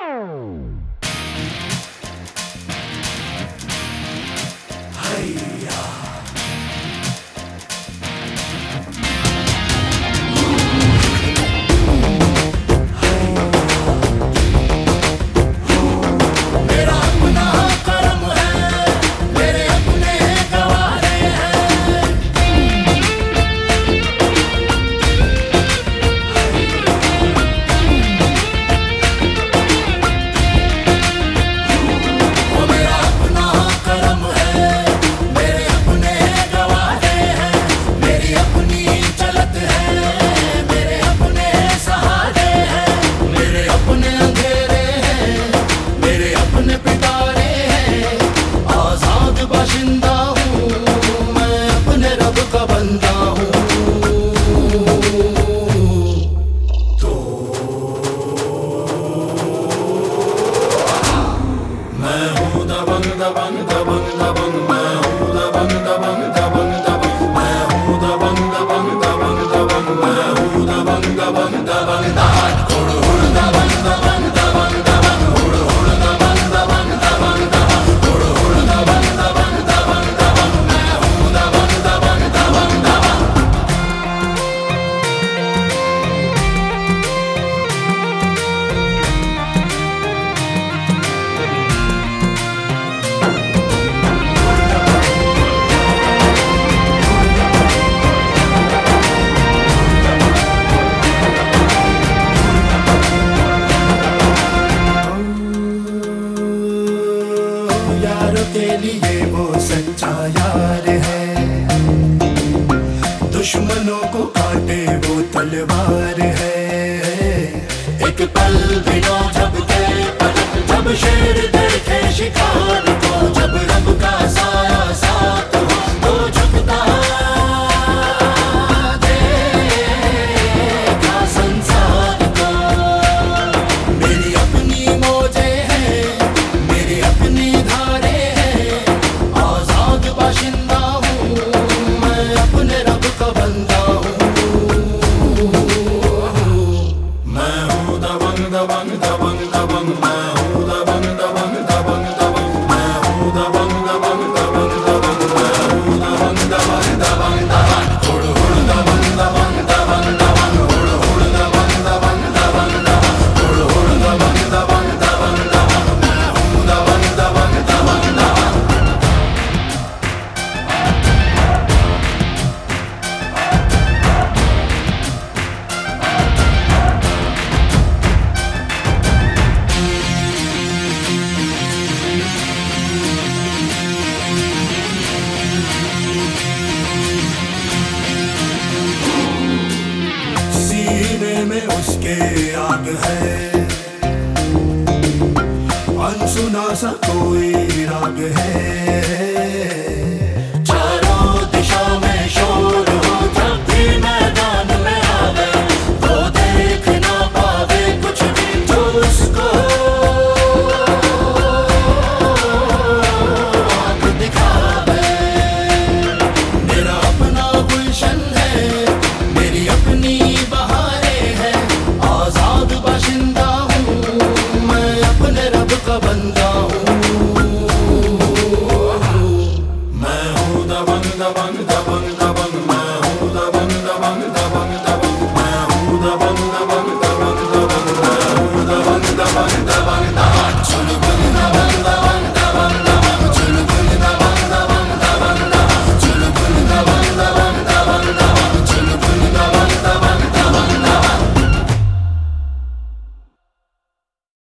Wow. दुश्मनों को काटे वो तलवार है। एक पल भी जब पलट जब शेर देखे शिकार davan davan उसके आग है। अनसुना सा कोई राग है। da banda da banda banda.